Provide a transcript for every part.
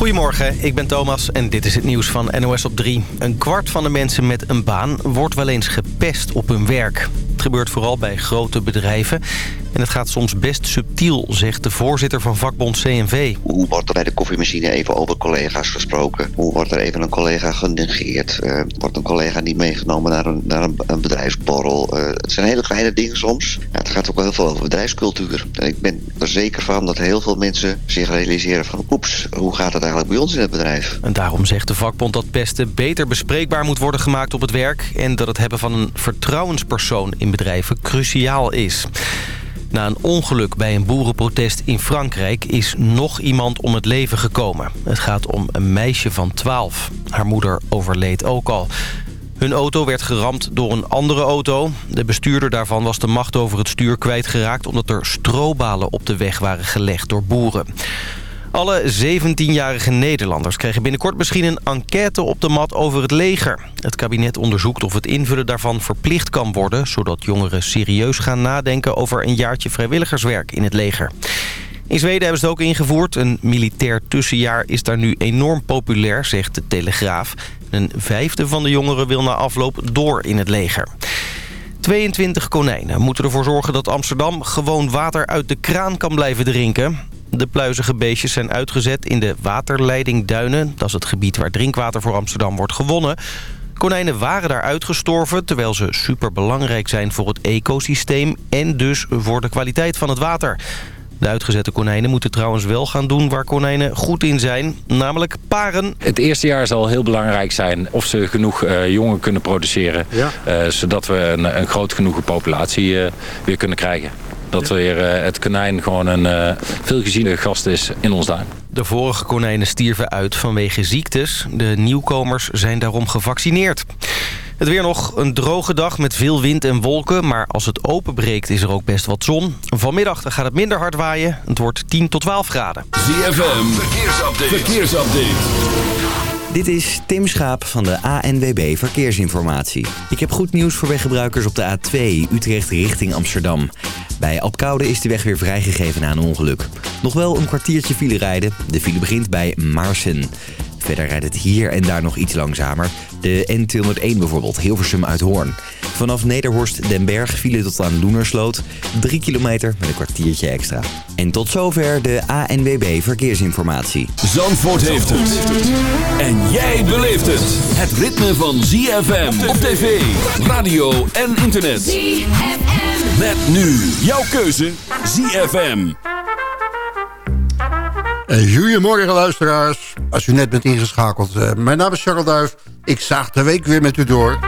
Goedemorgen, ik ben Thomas en dit is het nieuws van NOS op 3. Een kwart van de mensen met een baan wordt wel eens gepest op hun werk. Het gebeurt vooral bij grote bedrijven. En het gaat soms best subtiel, zegt de voorzitter van vakbond CNV. Hoe wordt er bij de koffiemachine even over collega's gesproken? Hoe wordt er even een collega genegeerd? Uh, wordt een collega niet meegenomen naar een, naar een, bedrijfsborrel? Uh, het zijn hele kleine dingen soms. Ja, het gaat ook wel heel veel over bedrijfscultuur. En ik ben er zeker van dat heel veel mensen zich realiseren van... oeps, hoe gaat het eigenlijk bij ons in het bedrijf? En daarom zegt de vakbond dat pesten beter bespreekbaar moet worden gemaakt op het werk... en dat het hebben van een vertrouwenspersoon in bedrijven cruciaal is. Na een ongeluk bij een boerenprotest in Frankrijk is nog iemand om het leven gekomen. Het gaat om een meisje van 12. Haar moeder overleed ook al. Hun auto werd geramd door een andere auto. De bestuurder daarvan was de macht over het stuur kwijtgeraakt... omdat er strobalen op de weg waren gelegd door boeren. Alle 17-jarige Nederlanders krijgen binnenkort misschien een enquête op de mat over het leger. Het kabinet onderzoekt of het invullen daarvan verplicht kan worden... zodat jongeren serieus gaan nadenken over een jaartje vrijwilligerswerk in het leger. In Zweden hebben ze het ook ingevoerd. Een militair tussenjaar is daar nu enorm populair, zegt de Telegraaf. Een vijfde van de jongeren wil na afloop door in het leger. 22 konijnen moeten ervoor zorgen dat Amsterdam gewoon water uit de kraan kan blijven drinken. De pluizige beestjes zijn uitgezet in de waterleidingduinen. Dat is het gebied waar drinkwater voor Amsterdam wordt gewonnen. Konijnen waren daar uitgestorven, terwijl ze superbelangrijk zijn voor het ecosysteem... en dus voor de kwaliteit van het water. De uitgezette konijnen moeten trouwens wel gaan doen waar konijnen goed in zijn, namelijk paren. Het eerste jaar zal heel belangrijk zijn of ze genoeg uh, jongen kunnen produceren, uh, zodat we een, een groot genoegen populatie uh, weer kunnen krijgen. Dat weer uh, het konijn gewoon een uh, veelgeziene gast is in ons tuin. De vorige konijnen stierven uit vanwege ziektes. De nieuwkomers zijn daarom gevaccineerd. Het weer nog een droge dag met veel wind en wolken. Maar als het openbreekt is er ook best wat zon. Vanmiddag gaat het minder hard waaien. Het wordt 10 tot 12 graden. ZFM, verkeersupdate. verkeersupdate. Dit is Tim Schaap van de ANWB Verkeersinformatie. Ik heb goed nieuws voor weggebruikers op de A2 Utrecht richting Amsterdam. Bij Apkoude is de weg weer vrijgegeven na een ongeluk. Nog wel een kwartiertje file rijden. De file begint bij Marsen. Verder rijdt het hier en daar nog iets langzamer. De N201 bijvoorbeeld, Hilversum uit Hoorn. Vanaf Nederhorst Den Berg vielen tot aan Loenersloot. 3 kilometer met een kwartiertje extra. En tot zover de ANWB Verkeersinformatie. Zandvoort heeft het. En jij beleeft het. Het ritme van ZFM op tv, radio en internet. ZFM. Met nu jouw keuze ZFM. Goedemorgen luisteraars. Als u net bent ingeschakeld. Uh, mijn naam is Charles Duif. Ik zaag de week weer met u door.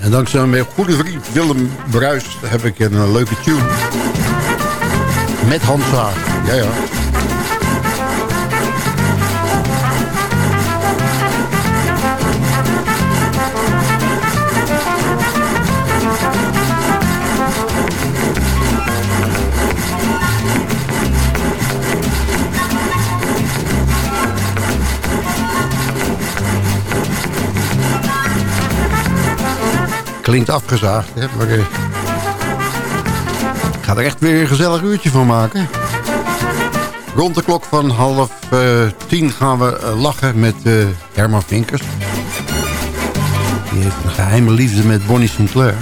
En dankzij mijn goede vriend Willem Bruis heb ik een leuke tune. Met handzaag. Ja, ja. Klinkt afgezaagd, hè? maar uh, ik ga er echt weer een gezellig uurtje van maken. Rond de klok van half uh, tien gaan we uh, lachen met Herman Vinkers. Die heeft een geheime liefde met Bonnie Sinclair.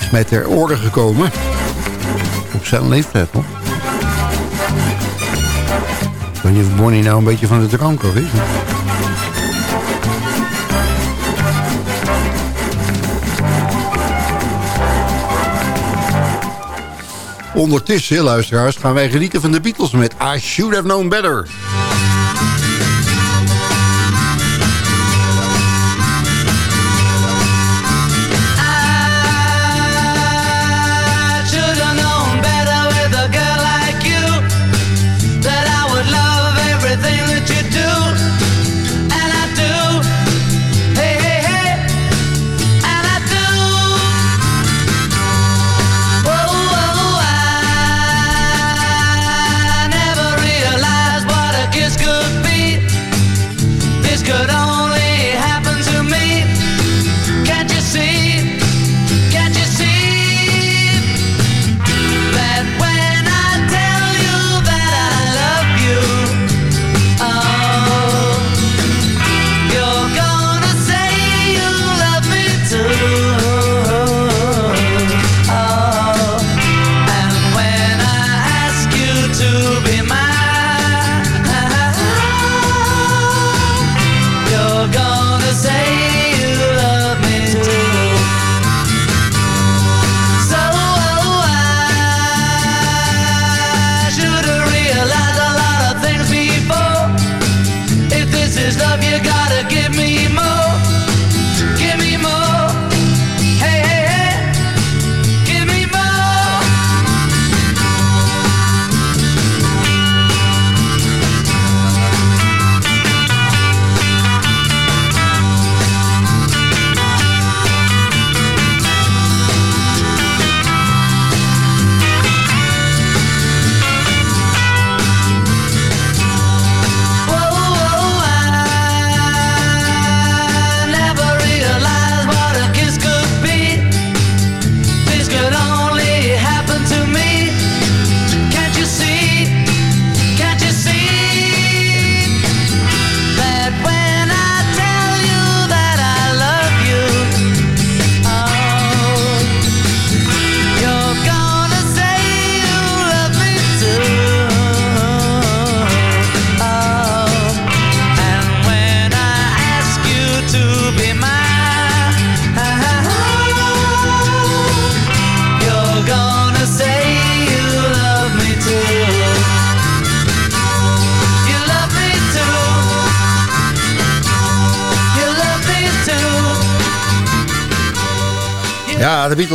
Is mij ter orde gekomen. Op zijn leeftijd nog. Ik weet niet of Bonnie nou een beetje van de drank af is. Ondertussen, luisteraars, gaan wij genieten van de Beatles met I Should Have Known Better.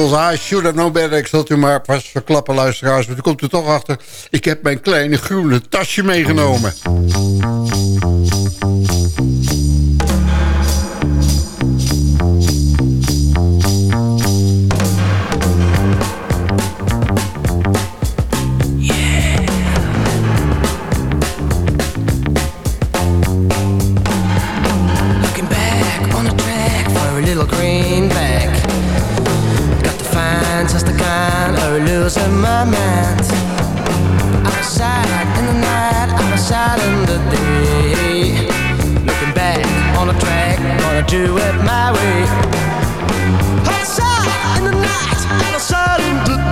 Beatles, I should have known better. Ik zal u maar pas verklappen, luisteraars. Maar u komt er toch achter. Ik heb mijn kleine groene tasje meegenomen. losing my mind. I'm sad in the night, I'm sad in the day. Looking back on the track, gonna do it my way. I'm sad in the night, I'm sad in the day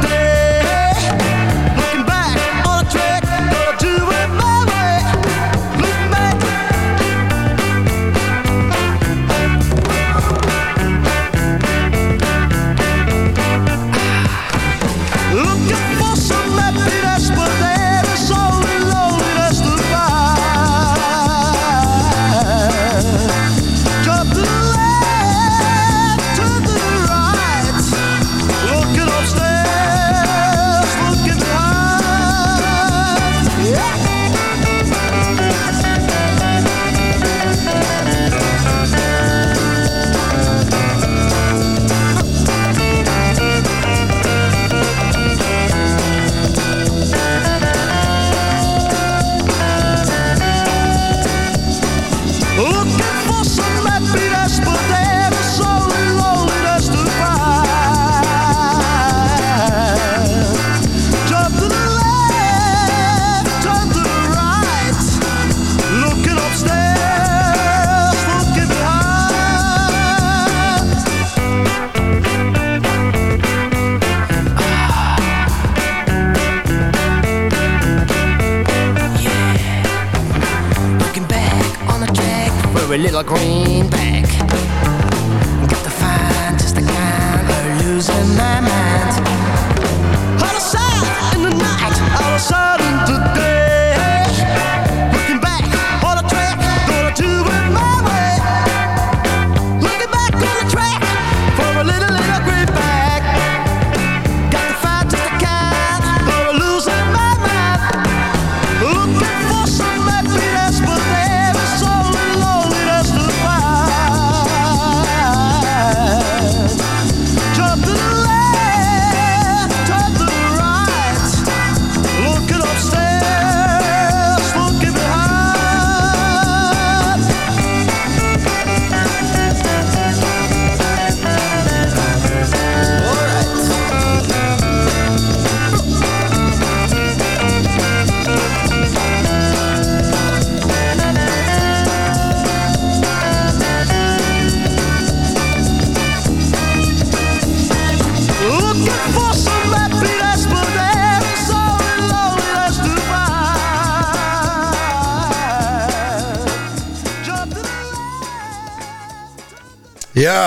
little greenback. Got to find just the kind of losing my mind.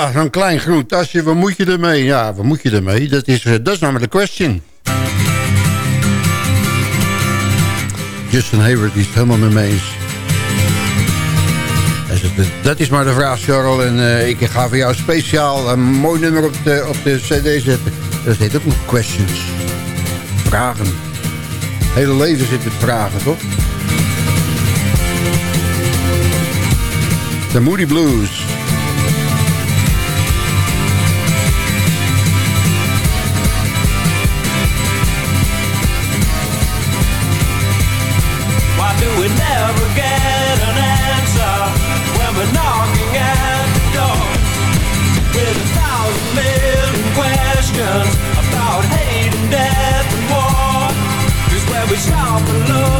Ja, zo'n klein groen tasje, wat moet je ermee? Ja, wat moet je ermee? Dat is, eh, dat is namelijk de question. Justin Hayward is het helemaal met me eens. Eh, Dat is maar de vraag, Charles. En eh, ik ga voor jou speciaal een mooi nummer op de, op de cd zetten. Dat heet ook nog questions. Vragen. Het hele leven zit met vragen, toch? De Moody Blues. When we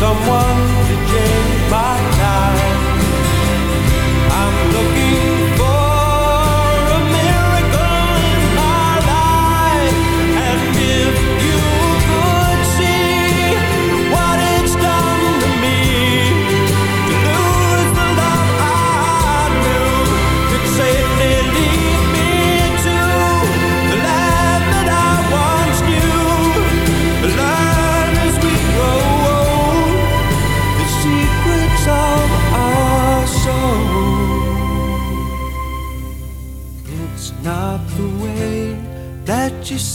someone to change my life. I'm looking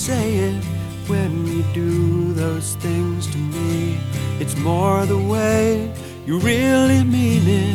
say it when you do those things to me. It's more the way you really mean it.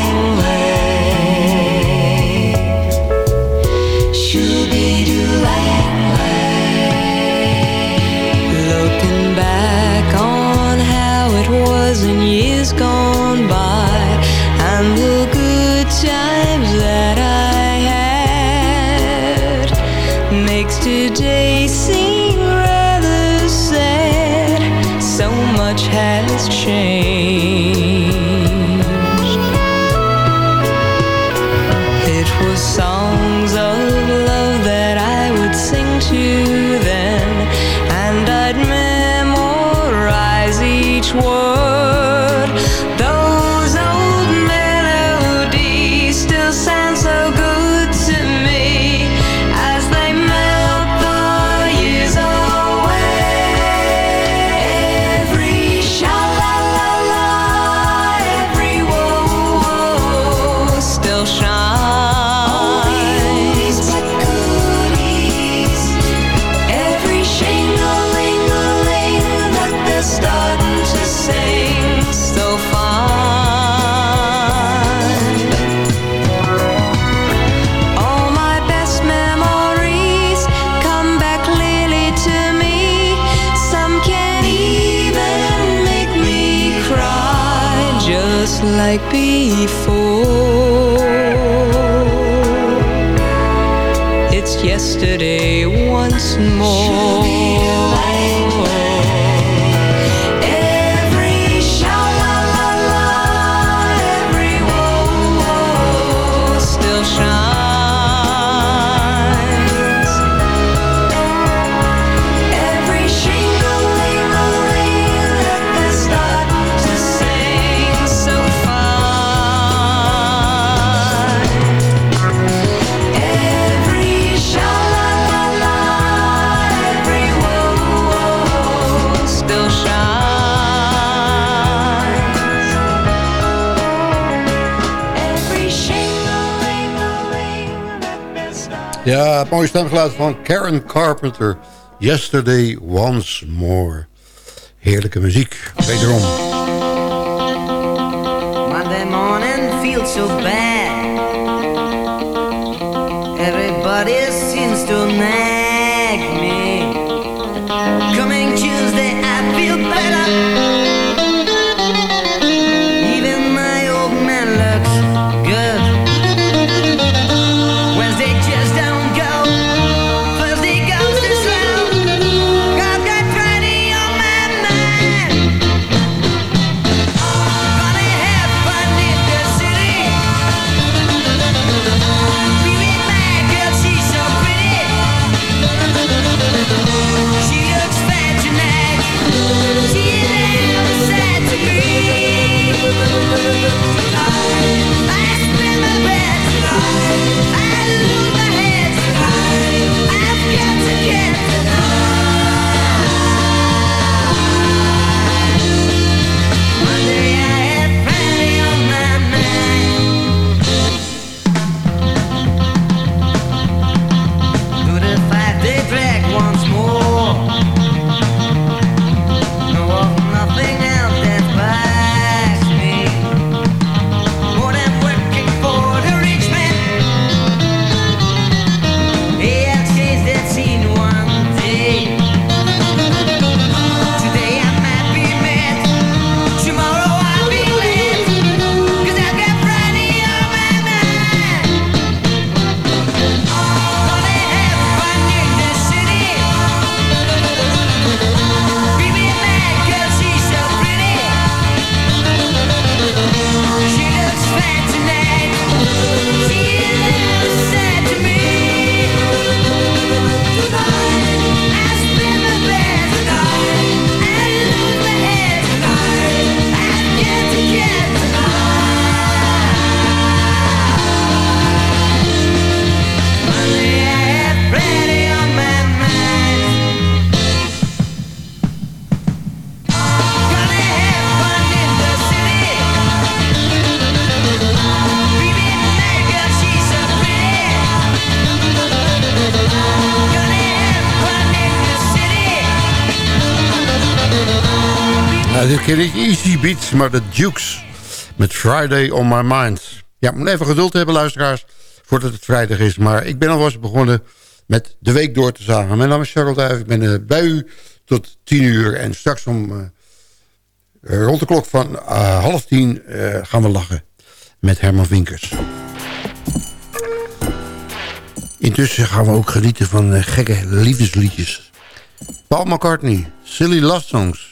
Ja, het mooie stemgeluid van Karen Carpenter. Yesterday Once More. Heerlijke muziek, wederom. Monday morning feels so bad. Beats, maar de Dukes. Met Friday on my mind. Ja, moet even geduld hebben, luisteraars, voordat het vrijdag is. Maar ik ben alvast begonnen met de week door te zagen. Mijn naam is Charles Duijf, ik ben eh, bij u tot 10 uur. En straks om eh, rond de klok van eh, half tien gaan we lachen met Herman Winkers. Intussen gaan we ook genieten van gekke liefdesliedjes. Paul McCartney, Silly Love Songs.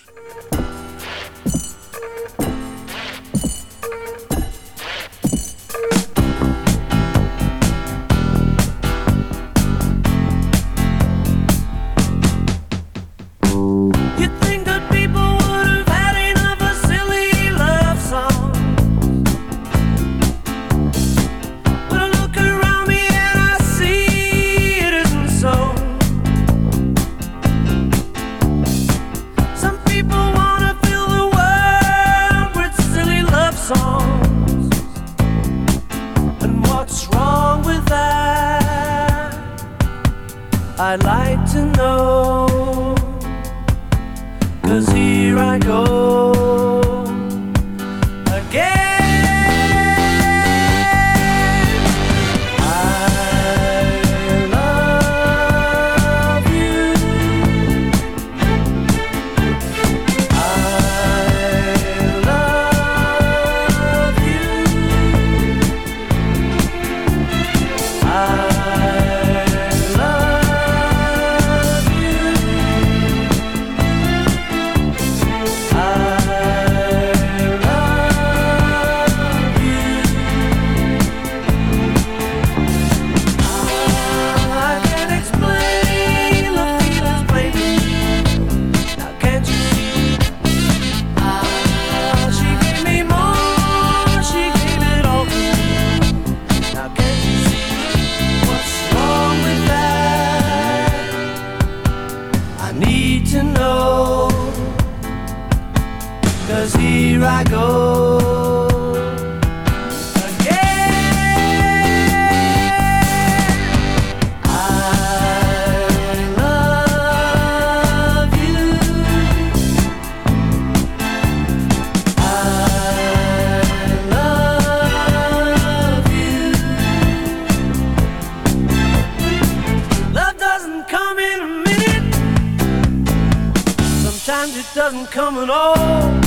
coming on.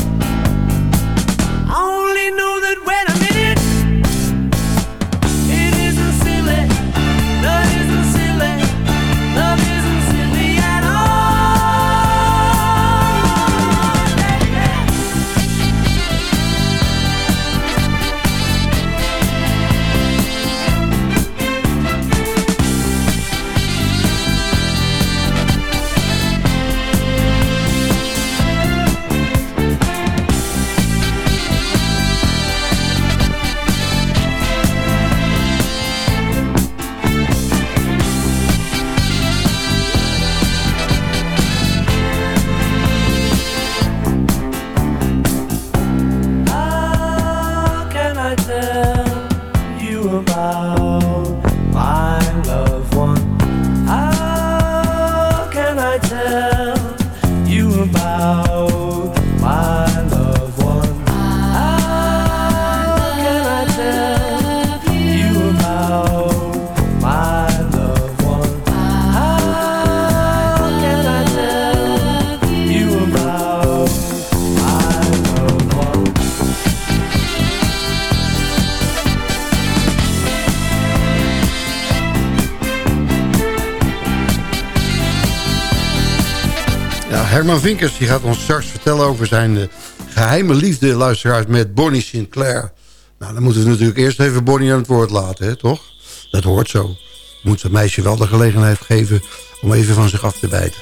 Herman Vinkers die gaat ons straks vertellen over zijn eh, geheime liefde, luisteraars, met Bonnie Sinclair. Nou, dan moeten we natuurlijk eerst even Bonnie aan het woord laten, hè, toch? Dat hoort zo. Moet het meisje wel de gelegenheid geven om even van zich af te bijten.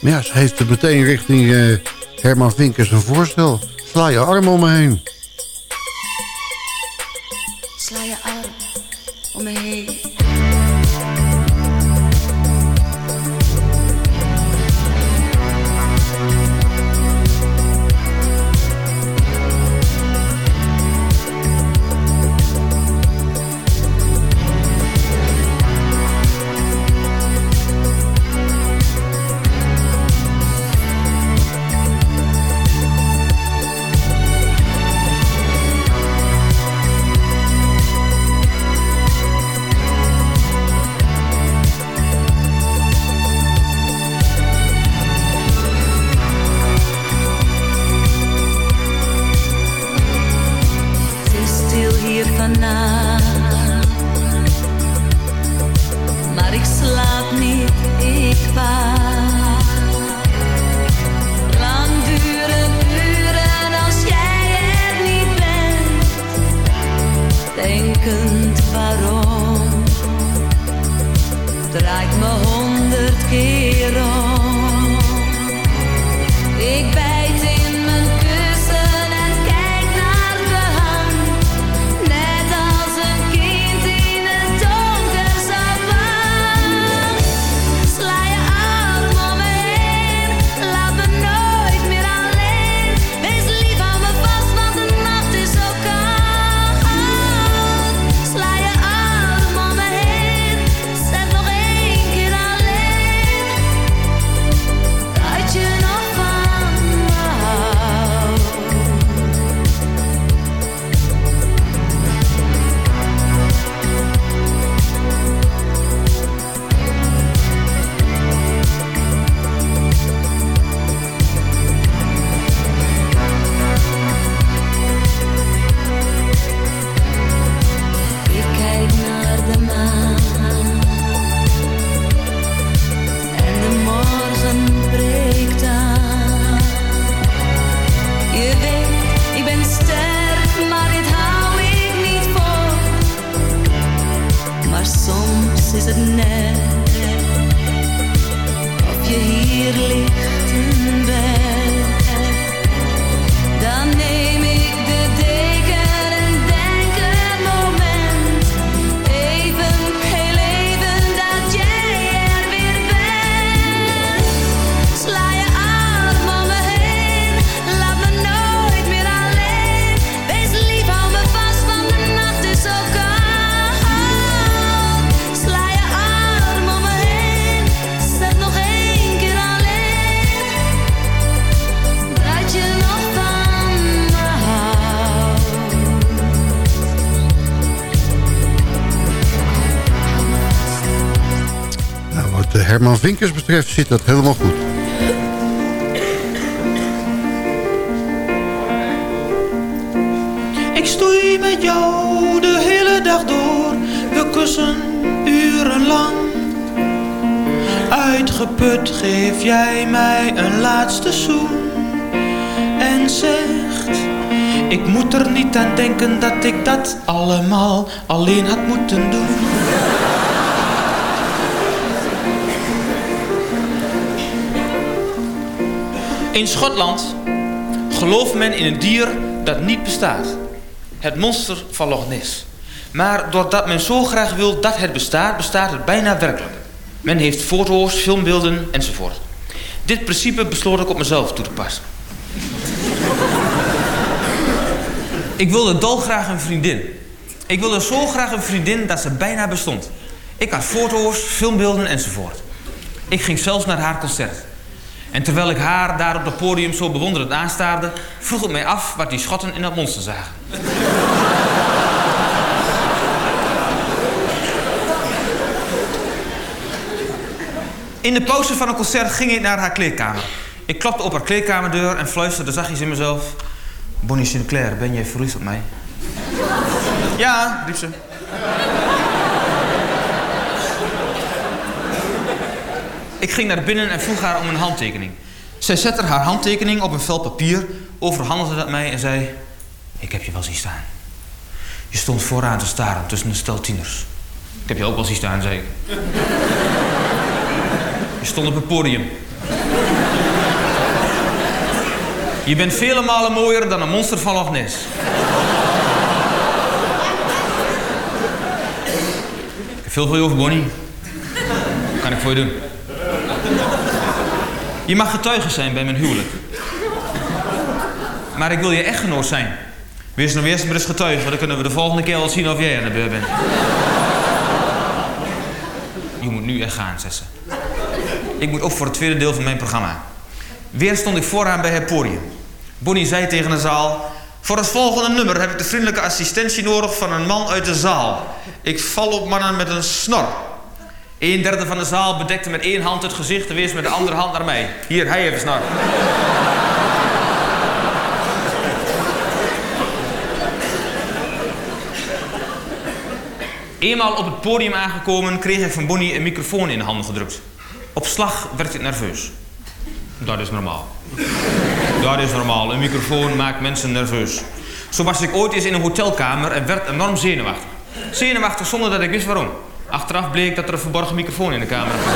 Maar ja, ze heeft meteen richting eh, Herman Vinkers een voorstel. Sla je arm om me heen. Vinkers betreft zit dat helemaal goed. Ik stoei met jou de hele dag door. We kussen urenlang. Uitgeput geef jij mij een laatste zoen. En zegt: Ik moet er niet aan denken dat ik dat allemaal alleen had moeten doen. In Schotland gelooft men in een dier dat niet bestaat. Het monster van Loch Ness. Maar doordat men zo graag wil dat het bestaat, bestaat het bijna werkelijk. Men heeft foto's, filmbeelden enzovoort. Dit principe besloot ik op mezelf toe te passen. Ik wilde dolgraag een vriendin. Ik wilde zo graag een vriendin dat ze bijna bestond. Ik had foto's, filmbeelden enzovoort. Ik ging zelfs naar haar concert. En terwijl ik haar daar op het podium zo bewonderend aanstaarde, vroeg ik mij af wat die schotten in dat monster zagen. In de pauze van een concert ging ik naar haar kleedkamer. Ik klopte op haar kleedkamerdeur en fluisterde zachtjes in mezelf... Bonnie Sinclair, ben jij verliefd op mij? ja, riep ze. Ik ging naar binnen en vroeg haar om een handtekening. Zij zette haar handtekening op een vel papier, overhandigde dat mij en zei... Ik heb je wel zien staan. Je stond vooraan te staren tussen een stel tieners. Ik heb je ook wel zien staan, zei ik. Je stond op het podium. Je bent vele malen mooier dan een monster van Ness. Ik heb veel voor je over, Bonnie. Kan ik voor je doen? Je mag getuige zijn bij mijn huwelijk. Maar ik wil je echtgenoot zijn. Wees nou eerst maar eens getuige, want dan kunnen we de volgende keer wel zien of jij aan de beurt bent. Je moet nu echt gaan, zei ze. Ik moet op voor het tweede deel van mijn programma. Weer stond ik vooraan bij het podium. Bonnie zei tegen de zaal... Voor het volgende nummer heb ik de vriendelijke assistentie nodig van een man uit de zaal. Ik val op mannen met een snor. Een derde van de zaal bedekte met één hand het gezicht en wees met de andere hand naar mij. Hier, hij heeft een snor. Eenmaal op het podium aangekomen kreeg ik van Bonnie een microfoon in de handen gedrukt. Op slag werd ik nerveus. Dat is normaal. Dat is normaal. Een microfoon maakt mensen nerveus. Zo was ik ooit eens in een hotelkamer en werd enorm zenuwachtig. Zenuwachtig zonder dat ik wist waarom. Achteraf bleek dat er een verborgen microfoon in de kamer was.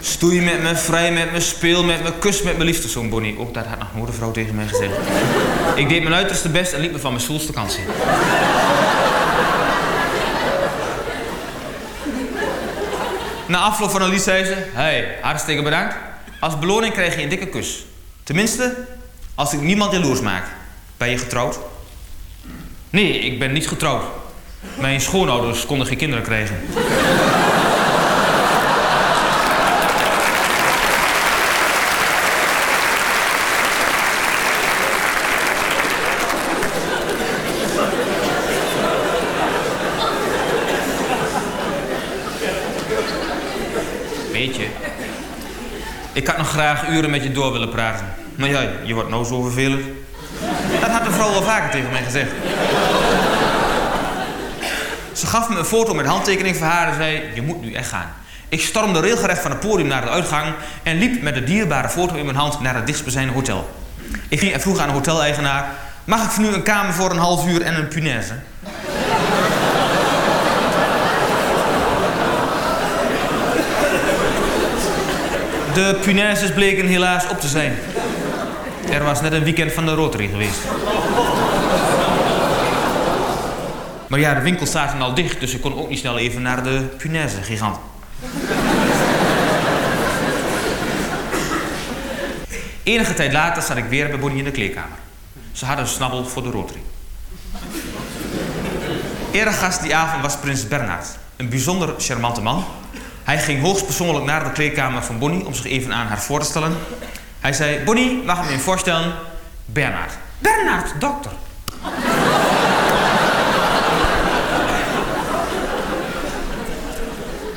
Stoei met me, vrij met me, speel met me, kus met me liefste zoon Bonnie. Ook dat had nog een vrouw tegen mij gezegd. Ik deed mijn uiterste best en liep me van mijn stoelste kant zien. Na afloop van een lied zei ze... Hey, hartstikke bedankt. Als beloning krijg je een dikke kus. Tenminste, als ik niemand jaloers maak. Ben je getrouwd? Nee, ik ben niet getrouwd. Mijn schoonouders konden geen kinderen krijgen. Weet je, ik had nog graag uren met je door willen praten. Maar ja, je wordt nou zo vervelend. Dat had de vrouw wel vaker tegen mij gezegd. Ze gaf me een foto met handtekening van haar en zei... Je moet nu echt gaan. Ik stormde regelrecht van het podium naar de uitgang... en liep met de dierbare foto in mijn hand naar het dichtstbijzijnde hotel. Ik ging en vroeg aan de hoteleigenaar... Mag ik voor nu een kamer voor een half uur en een punaise? De punaises bleken helaas op te zijn. Er was net een weekend van de Rotary geweest. Maar ja, de winkels zaten al dicht, dus ik kon ook niet snel even naar de punaise gigant. Enige tijd later zat ik weer bij Bonnie in de kleedkamer. Ze hadden een snabbel voor de Rotary. Eregast die avond was prins Bernhard. Een bijzonder charmante man. Hij ging hoogstpersoonlijk naar de kleedkamer van Bonnie om zich even aan haar voor te stellen. Hij zei, Bonnie, mag ik me voorstellen? Bernhard. Bernhard, dokter.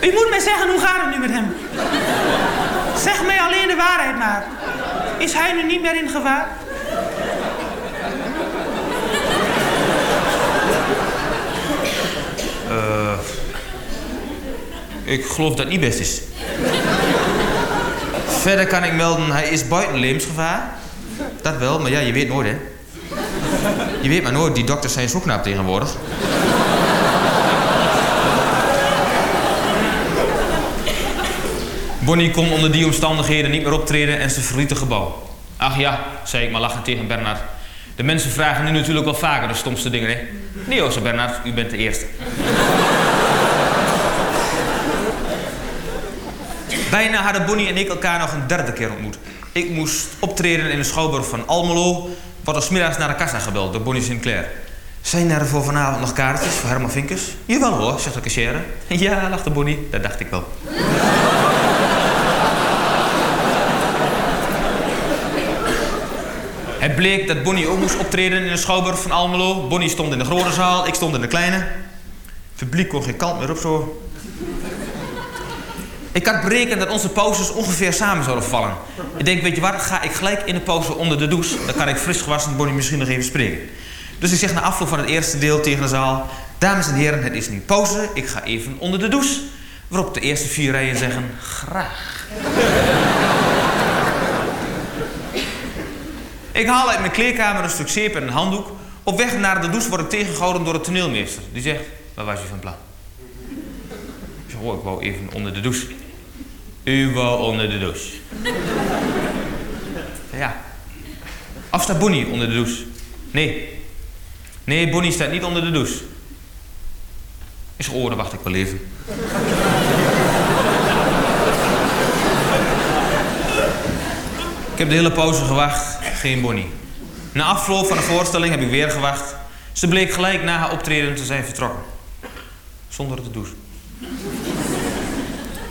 U moet mij zeggen, hoe gaat het nu met hem? Zeg mij alleen de waarheid maar. Is hij nu niet meer in gevaar? Eh, ik geloof dat het niet best is. Verder kan ik melden, hij is buiten levensgevaar. Dat wel, maar ja, je weet nooit, hè. Je weet maar nooit, die dokters zijn zo knap tegenwoordig. Bonnie kon onder die omstandigheden niet meer optreden en ze verliet het gebouw. Ach ja, zei ik maar lachend tegen Bernard. De mensen vragen nu natuurlijk wel vaker de stomste dingen, hè? Nee hoor, zei Bernard, u bent de eerste. Bijna hadden Bonnie en ik elkaar nog een derde keer ontmoet. Ik moest optreden in de schouwburg van Almelo. Wat als middags naar de kassa gebeld door Bonnie Sinclair. Zijn er voor vanavond nog kaartjes voor Herman Vinkers? Jawel hoor, zegt de cashier. Ja, lachte Bonnie, dat dacht ik wel. Het bleek dat Bonnie ook moest optreden in de schouwburg van Almelo. Bonnie stond in de grote zaal, ik stond in de kleine. Het publiek kon geen kant meer op zo. Ik had berekend dat onze pauzes ongeveer samen zouden vallen. Ik denk, weet je wat, ga ik gelijk in de pauze onder de douche. Dan kan ik fris gewassen Bonnie misschien nog even spreken. Dus ik zeg na afloop van het eerste deel tegen de zaal... Dames en heren, het is nu pauze. Ik ga even onder de douche. Waarop de eerste vier rijen zeggen, graag. Ik haal uit mijn kleerkamer een stuk zeep en een handdoek. Op weg naar de douche word ik tegengehouden door de toneelmeester. Die zegt, wat was je van plan? Ik zeg, oh, ik wou even onder de douche. U wou onder de douche. Ja. Of staat Bonnie onder de douche? Nee. Nee, Bonnie staat niet onder de douche. Zeg, oh, dan wacht ik wel even. Ik heb de hele pauze gewacht, geen Bonnie. Na afloop van de voorstelling heb ik weer gewacht. Ze bleek gelijk na haar optreden te zijn vertrokken. Zonder te douchen.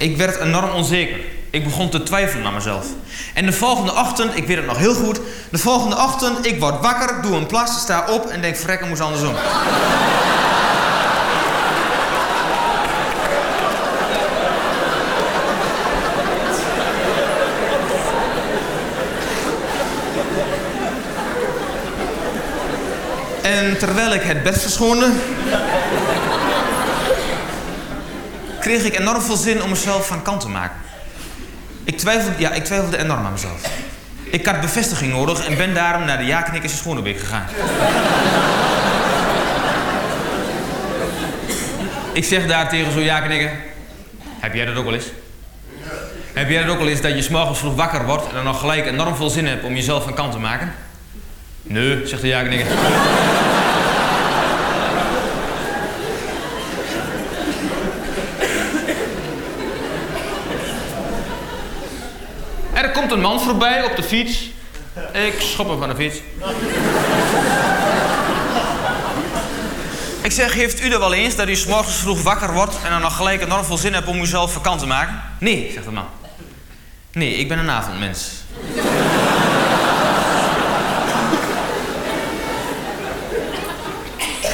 Ik werd enorm onzeker. Ik begon te twijfelen aan mezelf. En de volgende ochtend, ik weet het nog heel goed... De volgende ochtend, ik word wakker, doe een plas, sta op en denk... Verrekken moest andersom. En terwijl ik het bed verschoonde... kreeg ik enorm veel zin om mezelf van kant te maken. Ik twijfelde, ja, ik twijfelde enorm aan mezelf. Ik had bevestiging nodig en ben daarom naar de Jaaknikkers in Schonebeek gegaan. ik zeg daar tegen zo'n Jaaknikker... Heb jij dat ook wel eens? Heb jij dat ook wel eens dat je s'morgens vroeg wakker wordt... en dan nog gelijk enorm veel zin hebt om jezelf van kant te maken? Nee, zegt de Jaaknikker. Er komt een man voorbij op de fiets. Ik schop hem van de fiets. Ik zeg, heeft u er wel eens dat u 's morgens vroeg wakker wordt... en dan nog gelijk enorm veel zin hebt om uzelf vakant te maken? Nee, zegt de man. Nee, ik ben een avondmens.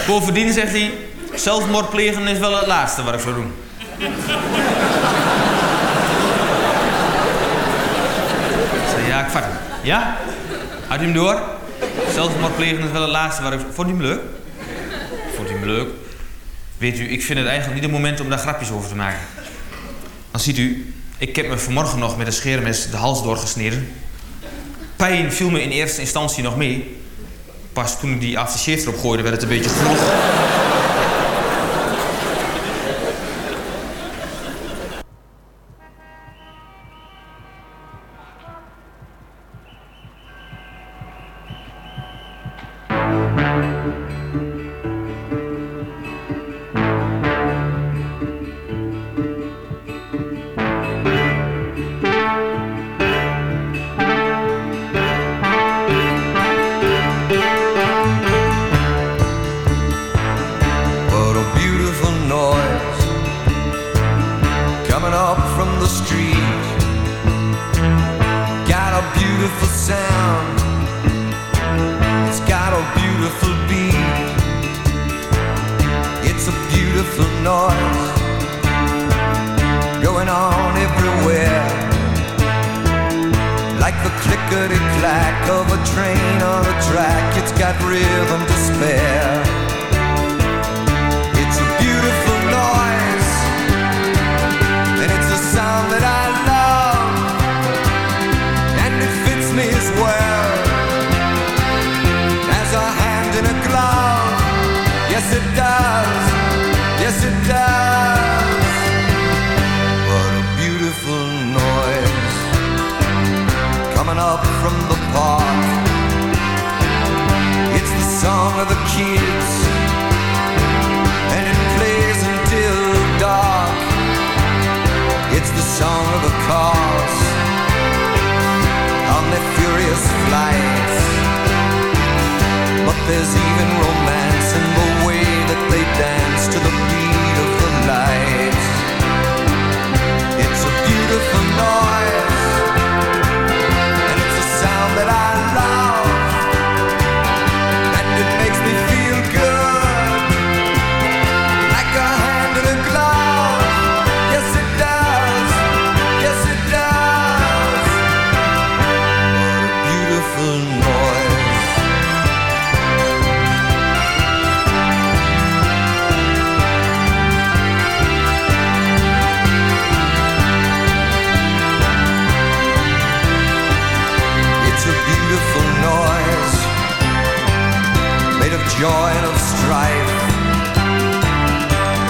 Bovendien zegt hij... zelfmoord plegen is wel het laatste wat ik zou doen. Ik zei, ja, ik hem. Ja? Had u hem door? Zelfmoord plegen is wel het laatste wat ik... Vond u hem leuk? Vond u hem leuk? Weet u, ik vind het eigenlijk niet het moment om daar grapjes over te maken. Dan ziet u, ik heb me vanmorgen nog met een scheermes de hals doorgesneden. Pijn viel me in eerste instantie nog mee. Pas toen ik die aftershave erop gooide, werd het een beetje vroeg. Coming up from the street. Got a beautiful sound. It's got a beautiful beat. It's a beautiful noise going on everywhere. Like the clickety clack of a train on a track, it's got rhythm to spare. Of the kids and it plays until dark. It's the song of the cars on their furious flights. But there's even romance joy of strife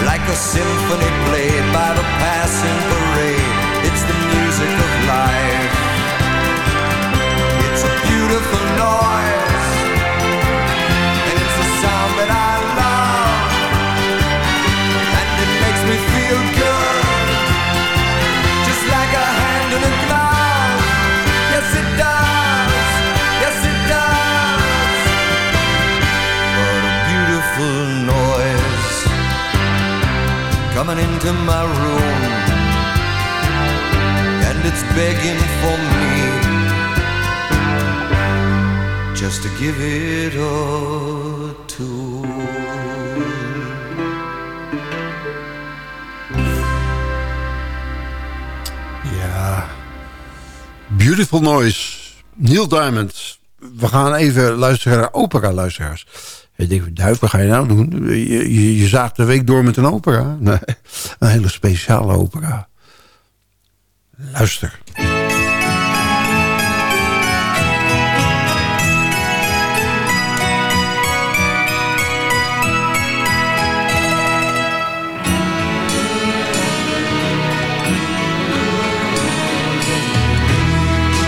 like a symphony played by the passing parade. It's the music of life. It's a beautiful noise, coming into my room and it's begging for me just to give it a tune. Ja. Beautiful Noise. Neil Diamond. We gaan even luisteren naar opera-luisteraars. Ik denk, Duif, wat ga je nou doen? Je, je, zaagt de week door met een opera. Nee, een hele speciale opera. Luister.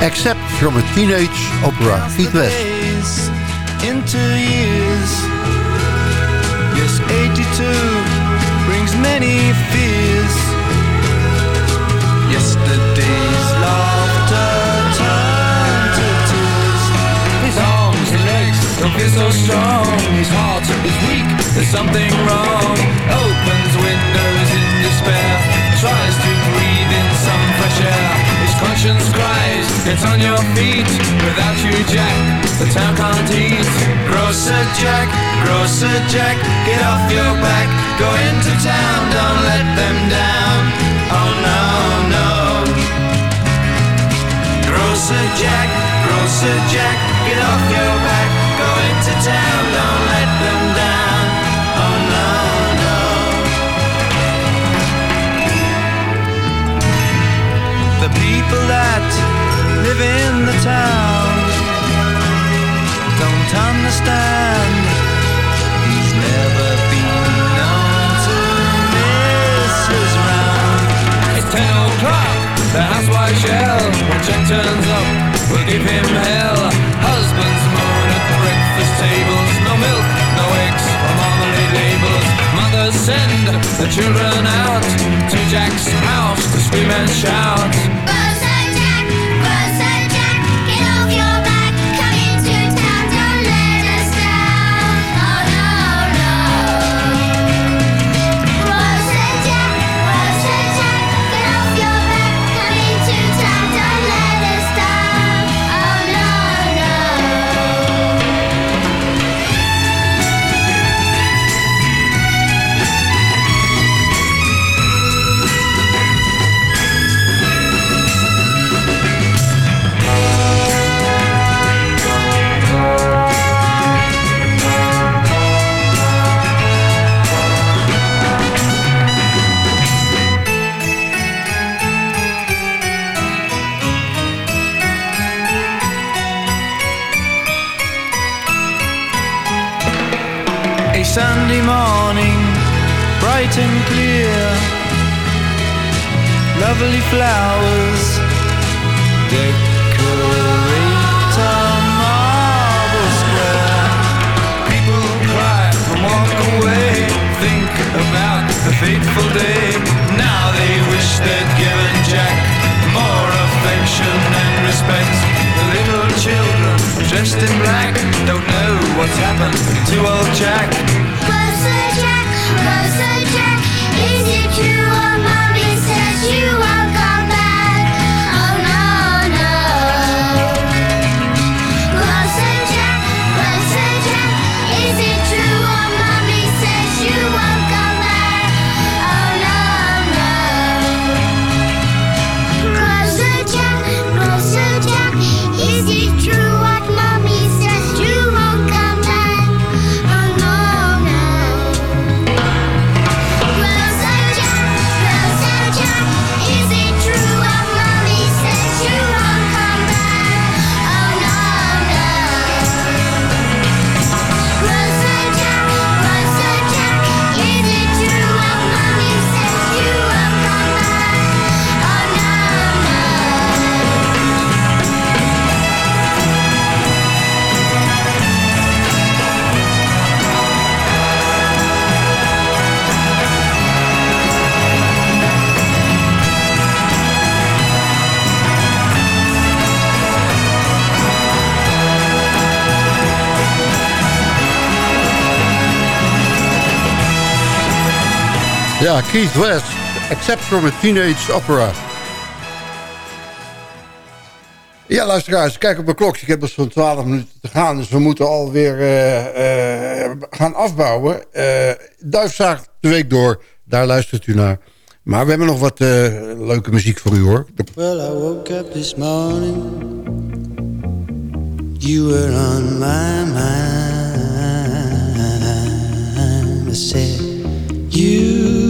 Except from a teenage opera. Feet West. Into years. Yes, 82 brings many fears. Yesterday's laughter turned to tears. His arms and legs don't feel so strong. His heart is weak, there's something wrong. Opens windows in despair, tries to breathe in some fresh air. His conscience cries, get on your feet. Without you, Jack, the town can't eat. Grocer Jack, Grocer Jack, get off your back. Go into town, don't let them down. Oh no, no. Grocer Jack, Grocer Jack, get off your back. Go into town, don't let them down. Oh no, no. The people that live in the town don't understand. He's never been known to miss his round. It's ten o'clock, the housewife shell. When Jack turns up, we'll give him hell. Husbands moan at breakfast tables. No milk, no eggs, or marmalade labels. Mothers send the children out to Jack's house to scream and shout. Sunday morning, bright and clear. Lovely flowers decorate a marble square. People cry and walk away. Think about the fateful day. Now they wish they'd given Jack more affection and respect. The little children dressed in black. Don't know what's happened to old Jack. Is it true what mommy Ja, Keith West. Except from a Teenage Opera. Ja, luisteraars, kijk op mijn klok. Ik heb dus zo'n 12 minuten te gaan. Dus we moeten alweer eh, eh, gaan afbouwen. Eh Duifzaag de week door. Daar luistert u naar. Maar we hebben nog wat eh, leuke muziek voor u, hoor. Well, I woke up this morning. You were on my mind. I said, You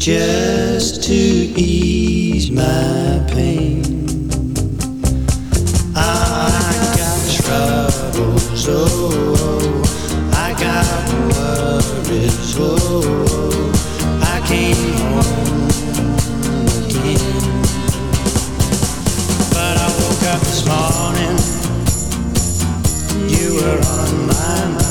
just to ease my pain. I got troubles, oh, oh. I got worries, oh, oh. I came home again. But I woke up this morning, you were on my mind.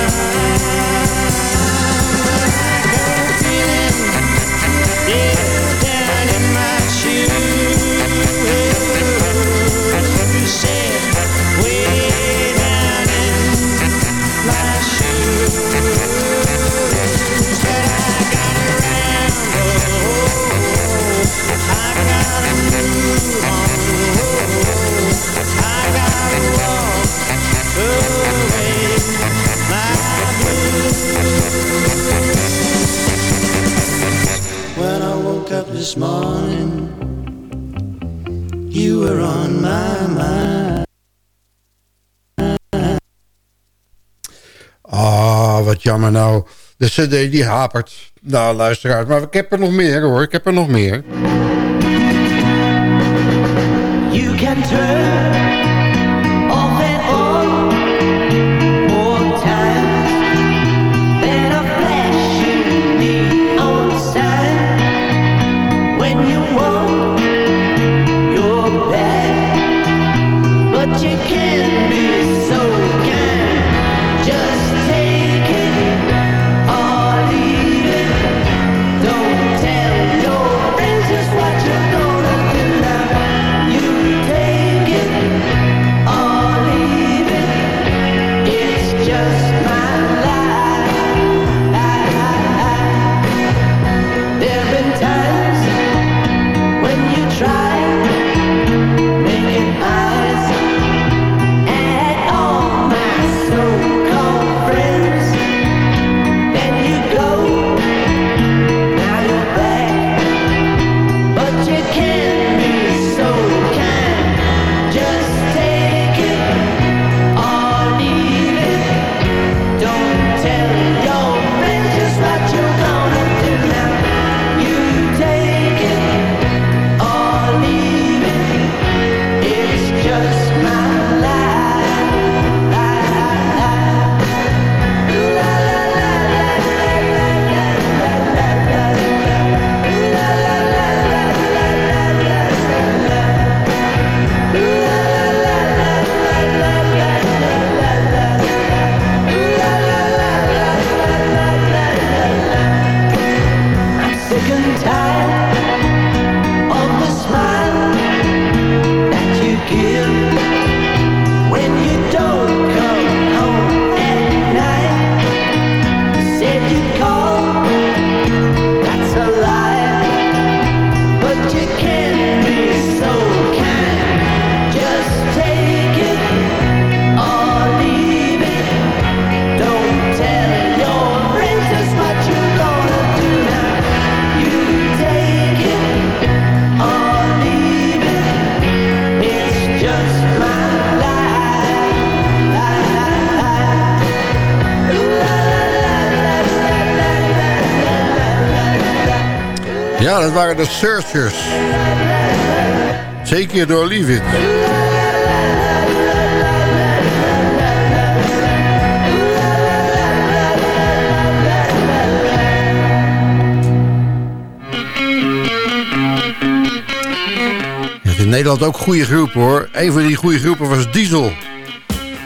Nou, nou. De cd die hapert. Nou, luisteraars. Maar ik heb er nog meer, hoor. Ik heb er nog meer. You can turn Searchers. Zeker door Leave In Nederland ook goede groepen hoor. Een van die goede groepen was Diesel.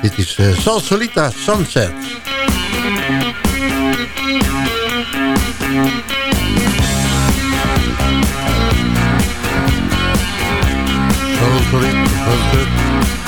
Dit is eh, uh, Salsolita Sunset. Als ritme gezet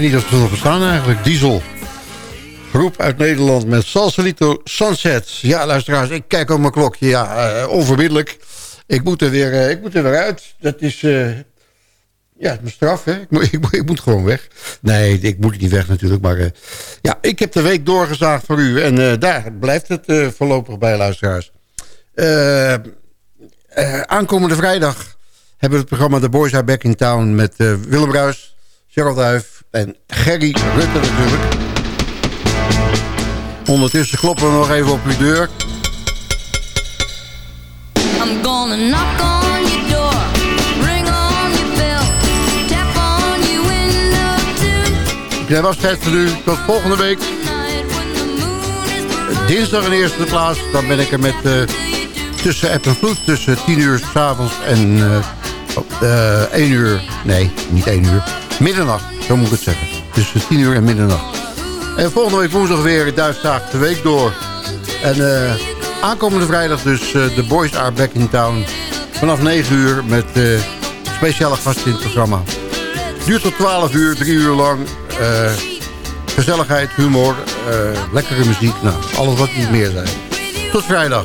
weet niet of ze nog bestaan eigenlijk. Diesel. Groep uit Nederland met Salsalito Sunset. Ja, luisteraars, ik kijk op mijn klokje. Ja, onverbiddelijk. Ik moet, er weer, eh, ik moet er weer uit. Dat is... eh, ja, het is mijn straf, hè? Ik moet, ik, ik moet gewoon weg. Nee, ik moet niet weg natuurlijk. Maar ja, ik heb de week doorgezaagd voor u. En daar blijft het voorlopig bij, luisteraars. Aankomende vrijdag hebben we het programma The Boys Are Back in Town... met Willem Ruis, Cheryl Duif en Gerry Rutte natuurlijk. Ondertussen kloppen we nog even op uw deur. I'm gonna knock on your door, ring on your bell, tap on your window too. Ik neem afscheid van u. Tot volgende week. Dinsdag in eerste plaats. Dan ben ik er met eh, tussen app en vloed. Tussen 10 uur s'avonds en eh, eh, 1 uur. Nee, niet 1 uur. Middernacht, zo moet ik het zeggen. Tussen 10 uur en middernacht. En volgende week woensdag weer Duitsdag de week door. En eh, aankomende vrijdag dus eh, The Boys Are Back in Town. Vanaf 9 uur met eh, speciale gasten in het programma. Duurt tot 12 uur, 3 uur lang. Eh, gezelligheid, humor, eh, lekkere muziek. Nou, alles wat niet meer zijn. Tot vrijdag.